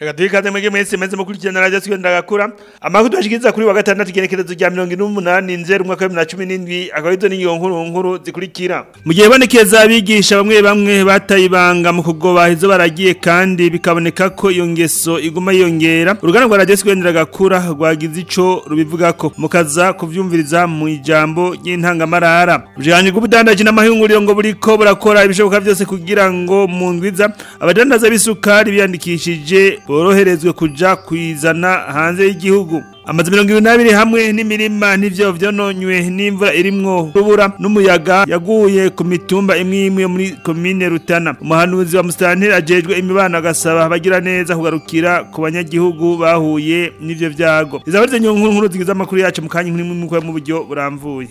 reka duhe ikaze muri mwese mwese mukurikirana radiyo twende agakura amakuru tubashikiriza kuri wa gatandatu igenekerezo rya mirongo ine n'umunani nzeru umwaka wa bibiri na cumi n'indwi akaba arizo n'inyungu nkuru nkuru zikurikira mu gihe bonekeza abigisha bamwe bamwe bataye ibanga mu kugoba izo baragiye kandi bikaboneka ko iyo ngeso iguma yiyongera uruganda rwa radiyo twende agakura rwagize ico rubivugako mukaza kuvyumviriza mu ijambo ry'intangamarara ubujanye bw'ubudandaji n'amahinguriro ngo buriko burakora ibishoboka byose kugira ngo mu ndwiza abadandaza b'isukari biyandikishije boroherezwe kuja kwizana hanze y'igihugu amazu mirongo ibiri n'abiri hamwe n'imirima nibyo vyononywe n'imvura irimwo rubura n'umuyaga yaguye ku mitumba imwe imwe muri komine Rutana umuhanuzi wa Musitanteri ajejwe imibano agasaba bagira neza kugarukira ku banyagihugu bahuye nibyo byago izaba rizo nkuru nkuru zigize amakuru yacu mu kanya nkuru mu buryo buramvuye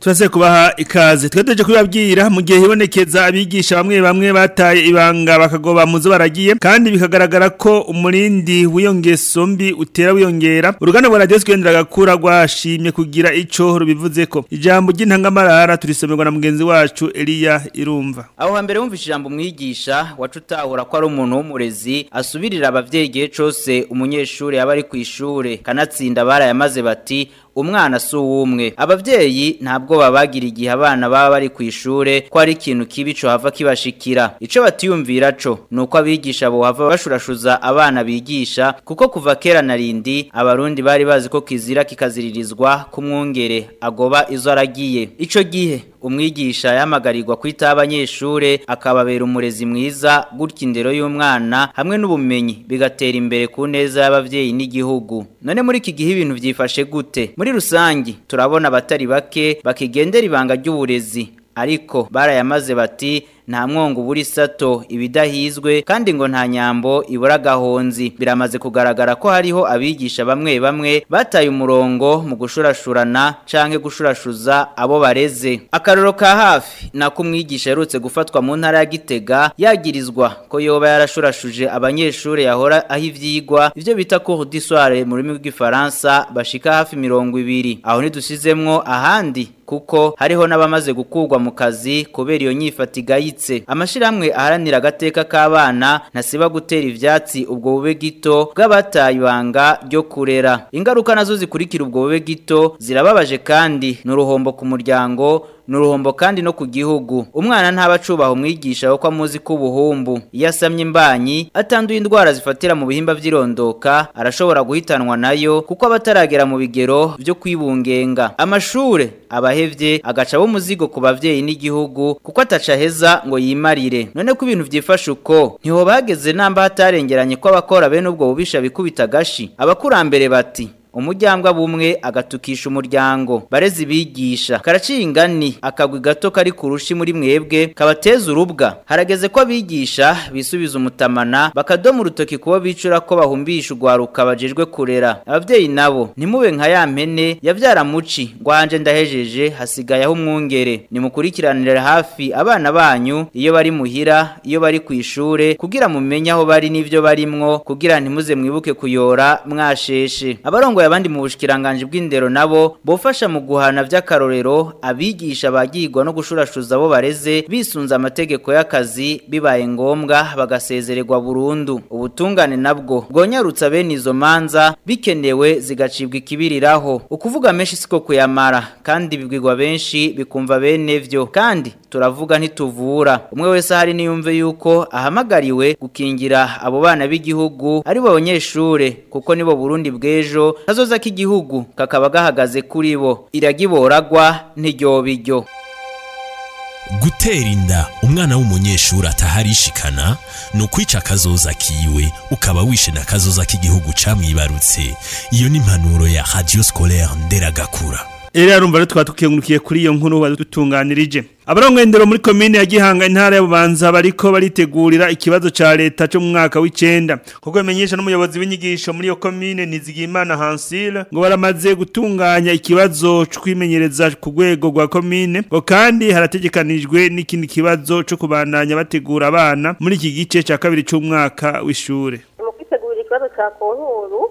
turase kubaha ikaze twateje kubabwira mu gihe hibonekeza abigisha bamwe bamwe bataye ibanga bakagoba muzo baragiye kandi bikagaragara ko umurindi wiyongeso mbi utera wiyongera uruganda rwa radio twendera gakura rwashimye kugira ico rubivuze ko ijambo ry'intangamarara turisomerwa na mugenzi wacu Eliya Irumva aho hambere wumvise ijambo mwigisha wacutahura ko ari umuntu w'umurezi asubirira abavyeyi gihe cose umunyeshuri aba ari ku ishuri kanatsinda barayamaze bati umwana si uw'umwe ababyeyi ntabwo babagira igihe abana baba bari ku ishuri ko ari ikintu kibi hava kibashikira icyo batiyumvira co ni uko abigisha bohava bashurashuza abana bigisha kuko kuva kera na rindi abarundi bari bazi ko kizira kikaziririzwa ku mwungere agoba izo aragiye ico gihe umwigisha yamagarirwa kwita abanyeshure akababera umurezi mwiza gutya indero y'umwana hamwe n'ubumenyi bigatera imbere ku neza y'abavyeyi n'igihugu none muri iki gihe ibintu byifashe gute muri rusangi turabona abatari bake bakigendera ibanga ry'uburezi ariko barayamaze bati nta mwongo buri sato ibidahizwe kandi ngo nta nyambo ibura gahonzi biramaze kugaragara ko hariho abigisha bamwe bamwe bataye umurongo mu gushurashurana canke gushurashuza abo bareze akaroro ka hafi nako umwigisha yarutse gufatwa mu ntara ya Gitega yagirizwa ko yoba yarashurashuje abanyeshuri yahora aho ivyigwa ivyo bita cours du soir mu rurimi rw'igifaransa bashika hafi mirongo ibiri aho ntidushizemwo ahandi kuko hariho n'abamaze gukurwa mu kazi kubera iyo nyifatiga buciriritse amashirahamwe aharanira agateka k'abana nasiba gutera ivyatsi ubwo bube gito bw'abataye ibanga ryo kurera ingaruka nazo zikurikira ubwo bube gito zirababaje kandi n'uruhombo ku muryango ni uruhombo kandi no ku gihugu umwana ntaba acubaha umwigisha kuko amuzi ko ubuhumbu yasamye imbanyi atanduye indwara zifatira mu bihimba by'irondoka arashobora guhitanwa nayo kuko abataragera mu bigero byo kwibungenga amashuri abahevye agacaho umuzigo ku bavyeyi n'igihugu kuko atacaheza ngo yimarire none ko ibintu byifasha uko niho bageze namba hatarengeranye ko abakora bene ubwo bubisha bikubita gashi abakurambere bati umujyambwa bumwe agatukisha umuryango barezi ibigisha karaciye ingani akagwi gato kari ku muri mwebwe kabateza urubwa harageze ko abigisha bisubiza umutamana bakadoma urutoki kuba bicura ko bahumbisha urwaruka bajejwe kurera ababyeyi nabo ntimube nka ya mpene yabyara muci ngo ndahejeje hasigaye aho umwungere nimukurikiranire hafi abana banyu iyo bari muhira iyo bari ku ishure kugira mumenye aho bari n'ibyo barimwo kugira ntimuze mwibuke kuyora mwasheshe abarongo barongoye abandi mu bushikiranganje bw'indero nabo bofasha mu guhana by'akarorero abigisha bagirwa no gushurashuza abo bareze bisunza amategeko y'akazi bibaye ngombwa bagasezererwa burundu ubutungane nabwo bwonyarutsa bene izo manza bikenewe zigacibwa ikibiriraho ukuvuga menshi siko kuyamara kandi bibwirwa benshi bikumva bene vyo kandi turavuga ntituvura umwe wese hari niyumve yuko ahamagariwe gukingira abo bana b'igihugu ari bo abanyeshure kuko nibo Burundi bw'ejo kazoza k'igihugu kakaba gahagaze kuri bo iragiboragwa ntijyobijyo gutera inda umwana w'umunyeshuri ataharishikana ni ukwica akazoza kiwe ukaba wishe na kazoza k'igihugu camwibarutse iyo ni impanuro ya radiyo sikolere nderagakura Ere arumva rero tukaba kuri iyo nkuru badutunganirije. Abarongwendero muri commune ya Gihanga intara ya Bubanza bariko baritegurira ikibazo cya leta cyo mu mwaka w'icenda. Kuko bimenyesha n'umuyobozi w'inyigisho muri iyo commune Nizigimana Hansile ngo baramaze gutunganya ikibazo cyo kwimenyereza ku rwego rwa Komine Ngo kandi harategekanijwe n'ikindi kibazo cyo kubandanya bategura abana muri iki gice cya kabiri cy'umwaka w'ishure. Mu kwitegura ikibazo ca konkuru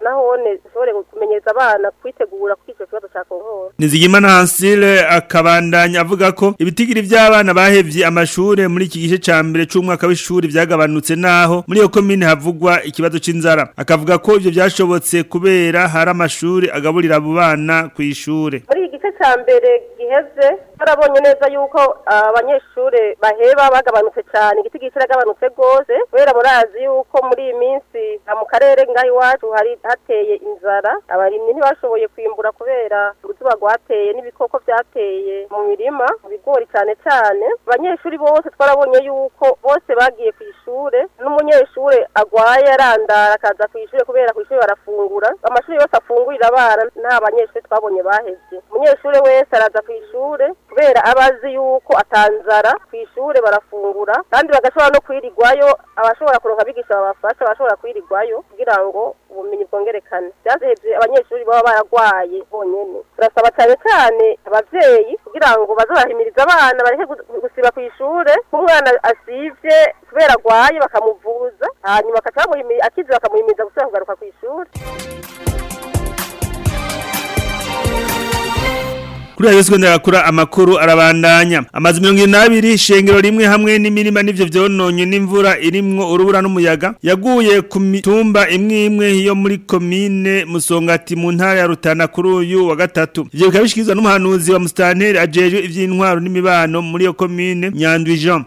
nahone dushobore kumenyereza abana kwitegura kuri icyo kibazo cya konkora Nizigimana Hansile akabandanya avuga ko ibitigiri by'abana bahevye amashure muri iki gice ca mbere c'umwaka w'ishuri vyagabanutse naho muri iyo komine havugwa ikibazo c'inzara akavuga ko ivyo vyashobotse kubera hari amashuri agaburira abo bana kw'ishure muri igice ca mbere giheze barabonye neza yuko ah, abanyeshure baheba bagabanutse cyane igiti gishira gabanutse gose kubera murazi yuko muri iyi minsi ah, mu karere ngaho iwacu hari hateye inzara abarimyi ntibashoboye kwimbura kubera uruzuba rwa bateye n'ibikoko byateye mu mirima mu bigori cyane cyane abanyeshuri bose twarabonye yuko bose bagiye ku ishuri n'umunyeshuri agwaye arandara akaza ku ishuri kubera ku ishuri barafungura amashuri yose afungurira abana nta banyeshuri twabonye bahebye umunyeshuri wese araza ku ishuri kubera abazi yuko atanzara ku ishuri barafungura kandi bagashobora no kwirigwayo abashobora kuronka abigisha babafasha bashobora kwirigwayo kugira ngo ubumenyi bwongerekane byazehebye abanyeshuri baba baragwaye bonyine turasaba cyane cyane abavyeyi kugira ngo bazabahimiriza abana bareke gusiba ku ishure umwana asivye kubera agwaye bakamuvuza hanyuma akaca akize bakamuhimiriza gusubira kugaruka ku ishuri kuri yabizwe ndakura amakuru arabandanya amazu 220 shengero rimwe hamwe n'imirima nibyo vyononye n'imvura irimwo urubura n'umuyaga yaguye ku mitumba imwe imwe iyo muri commune Musongati mu ntara ya Rutana kuri uyu wa gatatu ivyo bikabishikizwa n'umuhanuzi wa Mustanteri ajeje ivy'intwaro n'imibano muri yo commune Nyandwi Jean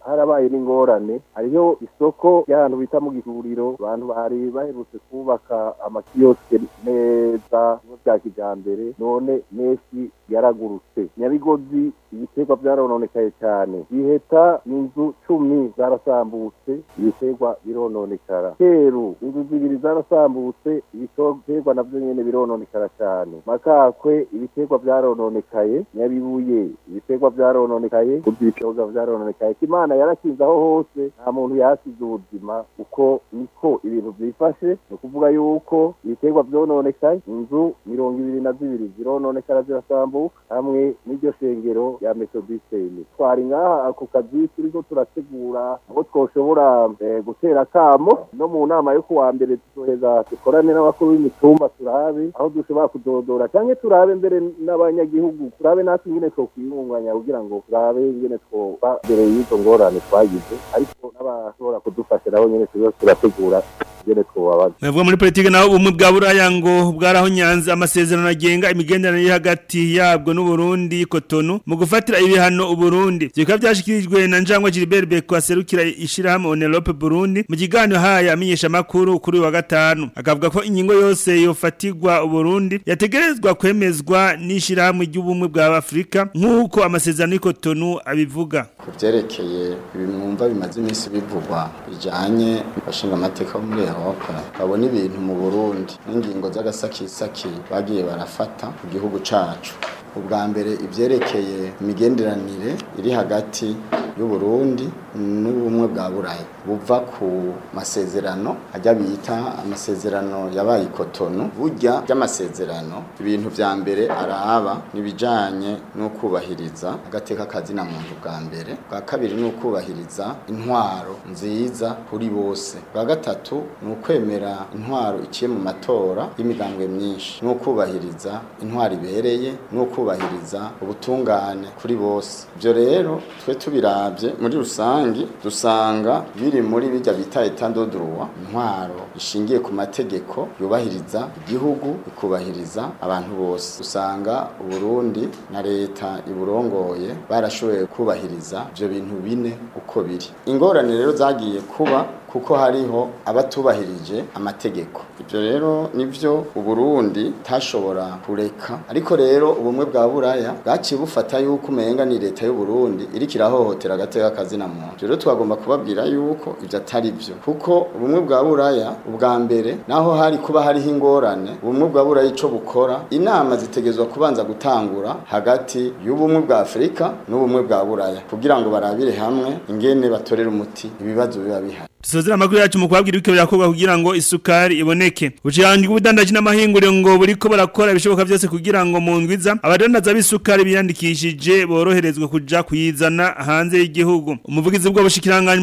harabaye n'ingorane hariho isoko ry'ahantu bita mu gihuriro abantu bari baherutse kubaka amakiyosike neza bya kijambere none menshi yaragurutse nyabigozi ibiterwa byarononekaye cyane biheta inzu cumi zarasambutse ibiterwa birononekara keru inzu zibiri zarasambutse ibiterwa navyo nyene birononekara cyane makakwe ibiterwa byarononekaye nyabibuye ibiterwa byarononekaye kuvyicoga vyarononekaye kimana imana yarashyize aho hose nta muntu yasize ubuzima uko niko ibintu byifashe ni ukuvuga yuko ibiterwa byononekaye inzu mirongo ibiri na zibiri zirononekara zirasambuka hamwe n'iryo shengero rya metodisiteni twari ngaha ku kazi turiko turategura aho twoshobora eh, gutera akamo no mu nama yo kuwa mbere tuzoheza dukorane n'abakuru b'imitumba turabe aho dushobora kudodora cyangwa turabe mbere n'abanyagihugu turabe natwe ingene twokwiyunganya kugira ngo turabe ingene twoba mbere y'izo ngoro n'ingorane twagize ariko n'abashobora kudufasha nabo nyine tuba turategura ingene twobabaza navuga muri politiki naho ubumwe bwa buraya ngo bwaraho nyanza amasezerano agenga imigenderanire iri hagati yabwo n'uburundi kotonu mu gufatira ibihano uburundi bikaba byashyikirijwe na njangwa gilbert beko aserukira ishyirahamwe Onelope burundi mu kiganiro haye amenyesha amakuru kuri wa gatanu akavuga ko ingingo yose yofatirwa uburundi yategerezwa kwemezwa n'ishyirahamwe ry'ubumwe bwa afurika nk'uko amasezerano y'ikotonu abivuga byerekeye ibimwumva bimaze iminsi bivugwa bijyanye abashingamateka bo muri Europa babona ibintu mu Burundi n'ingingo z'agasakisaki bagiye barafata mu gihugu cacu ubwa mbere ibyerekeye imigenderanire iri hagati y'u Burundi n'ubumwe bwa Burayi buva ku masezerano ajya bita amasezerano yabaye ikotonu burya by'amasezerano ibintu bya mbere araba nibijanye no kubahiriza agateka kazina muntu bwa mbere bwa kabiri ni ukubahiriza intwaro nziza kuri bose bwa gatatu ni ukwemera intwaro ikiye mu matora y'imigambwe myinshi ni ukubahiriza intwaro ibereye ni ukubahiriza ubutungane kuri bose ibyo rero twe tubiraba turavye muri rusangi dusanga biri muri bijya bita etandoduruwa intwaro ishingiye ku mategeko yubahiriza igihugu ikubahiriza abantu bose usanga uburundi na leta iburongoye barashoboye kubahiriza ibyo bintu bine uko biri ingorane rero zagiye kuba kuko hariho abatubahirije amategeko ibyo rero nibyo uburundi tashobora kureka ariko rero ubumwe bwa buraya bwaciye bufata yuko umenga ni leta y'uburundi iriko irahohotera agateka kazina muntu rero twagomba kubabwira yuko ibyo atari byo kuko ubumwe bwa buraya ubwa mbere naho hari kuba hariho ingorane ubumwe bwa buraya icyo bukora inama zitegezwa kubanza gutangura hagati y'ubumwe bwa afurika n'ubumwe bwa buraya kugira ngo barabire hamwe ingene batorera umuti ibibazo biba bihari Tusozera amakuru yacu mu kubabwira ibikebe yakorwa kugira ngo isukari iboneke. Ujyanye ubudandaji n'amahinguriro ngo buri ko barakora ibishoboka byose kugira ngo mu ndwiza abadandaza b'isukari biyandikishije boroherezwa kuja kuyizana hanze y'igihugu. Umuvugizi bw'abashikiranganye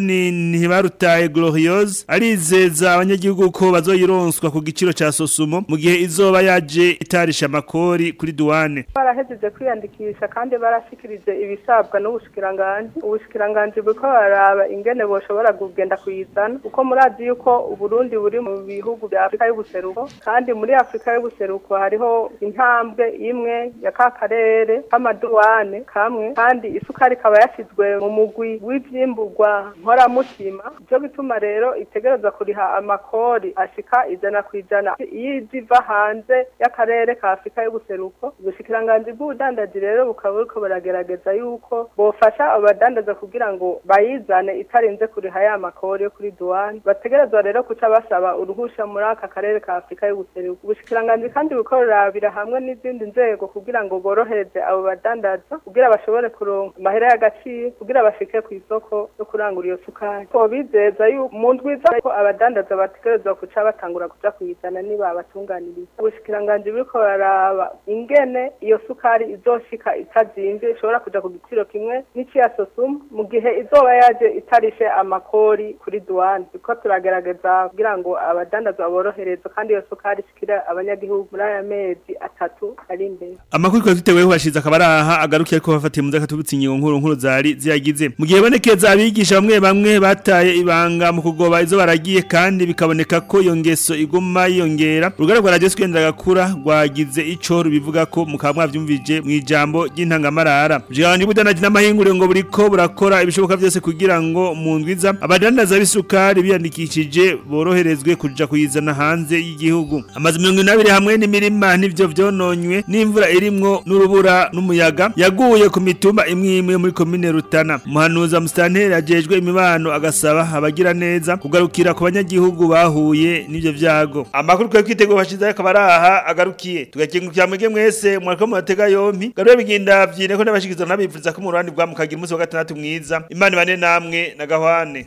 ni ntibarutaye Gloriose arizeza abanyagihugu ko bazoyironswa ku giciro cya sosumo mu gihe izoba yaje itarisha amakori kuri duwane. Barahejeje kwiyandikisha kandi barashikirije ibisabwa n'ubushikiranganje. Ubushikiranganje buko baraba ingene boshobora kugenda kuyizana kuko murazi yuko uburundi buri mu bihugu bya afurika y'ubuseruko kandi muri afurika y'ubuseruko hariho intambwe imwe ya ka karere k'amaduwane kamwe kandi isukari ikaba yashyizwe mu mugwi w'ibyimburwa nkoramutima byo bituma rero itegereza kuriha amakori ashika ijana ku ijana iyo iziva hanze y'akarere ka afurika y'ubuseruko ubushikiranganzi bw'ubudandaji rero bukaba buriko baragerageza yuko bufasha abadandaza kugira ngo bayizane itarinze kuriha ya amakori kuri duwani bategerezwa rero kuca basaba uruhusha muri aka karere ka afurika y'ubuseruko ubushikiranganzi kandi bukorera hamwe n'izindi nzego kugira ngo borohereze abo badandaza kugira bashobore kuronka amahera y'agaciro kugira bashike ku isoko no kurangura iyo sukari ko bizeza yuko mu ndwiza ko abadandaza bategerezwa kuca batangura kuja kuyizana niba batunganiriza ubushikiranganji buriko baraba ingene iyo sukari izoshika itazimvye ishobora kuja ku giciro kimwe n'iciyasosuma mu gihe izoba yaje itarishe amakori sukari kuri duwane kuko turagaragaza kugira ngo abadandaza boroherezwe kandi iyo sukari ishyikira abanyagihugu muri aya mezi atatu ari imbere amakuru twari duteweho hashize akabaraha agarukiye ko bafatiye mu nzakatubutsinyi nkuru nkuru zari ziyagize mu gihe bonekeza abigisha bamwe bamwe bataye ibanga mu kugoba izo baragiye kandi bikaboneka ko iyo ngeso iguma yiyongera urugara rwa radiyo twenda gakura rwagize ico rubivuga ko mukaba mwavyumvije mu ijambo ry'intangamarara ngo budanaje n'amahinguriro ngo buriko burakora ibishoboka byose kugira ngo mu ndwiza abadandaza b'isukari biyandikishije boroherezwe kuja kuyizana hanze y'igihugu amazu mirongo inabiri hamwe n'imirima n'ivyo vyononywe n'imvura irimwo n'urubura n'umuyaga yaguye ku mituma imwe imwe muri komine Rutana muhanuza Mustanteri ajejwe imibano agasaba abagira neza kugarukira ku banyagihugu bahuye n'ivyo vyago amakuru kwe kwitego bashize akabaraha agarukiye tugakingukira mwege mwese mwariko muratega yompi garure bigenda vyine ko n'abashikiza nabipfuza ko mu rwanda bwa mukagira umunsi wa gatandatu mwiza imana ibane namwe na gahwane